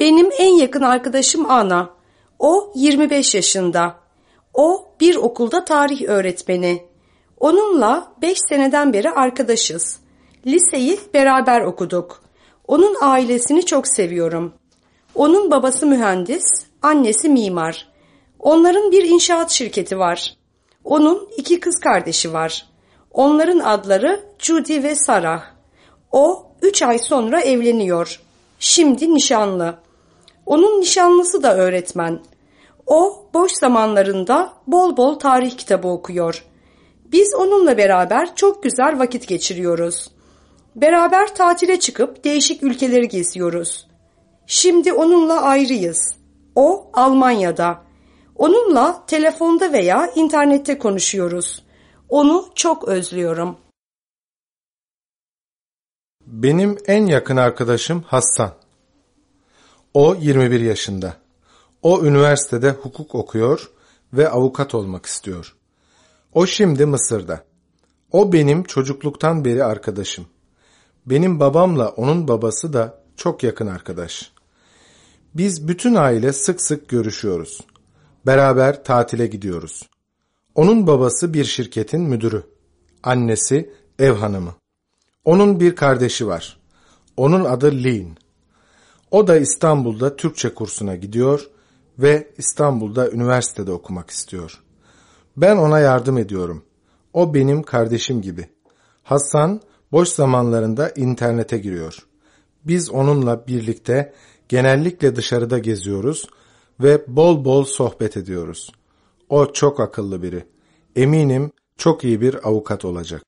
Benim en yakın arkadaşım Ana. O 25 yaşında. O bir okulda tarih öğretmeni. Onunla 5 seneden beri arkadaşız. Liseyi beraber okuduk. Onun ailesini çok seviyorum. Onun babası mühendis, annesi mimar. Onların bir inşaat şirketi var. Onun iki kız kardeşi var. Onların adları Judy ve Sarah. O üç ay sonra evleniyor. Şimdi nişanlı. Onun nişanlısı da öğretmen. O boş zamanlarında bol bol tarih kitabı okuyor. Biz onunla beraber çok güzel vakit geçiriyoruz. Beraber tatile çıkıp değişik ülkeleri geziyoruz. Şimdi onunla ayrıyız. O Almanya'da. Onunla telefonda veya internette konuşuyoruz. Onu çok özlüyorum. Benim en yakın arkadaşım Hassan. O 21 yaşında. O üniversitede hukuk okuyor ve avukat olmak istiyor. O şimdi Mısır'da. O benim çocukluktan beri arkadaşım. Benim babamla onun babası da çok yakın arkadaş. Biz bütün aile sık sık görüşüyoruz. Beraber tatile gidiyoruz. Onun babası bir şirketin müdürü. Annesi ev hanımı. Onun bir kardeşi var. Onun adı Lin. O da İstanbul'da Türkçe kursuna gidiyor ve İstanbul'da üniversitede okumak istiyor. Ben ona yardım ediyorum. O benim kardeşim gibi. Hasan boş zamanlarında internete giriyor. Biz onunla birlikte genellikle dışarıda geziyoruz ve bol bol sohbet ediyoruz. O çok akıllı biri. Eminim çok iyi bir avukat olacak.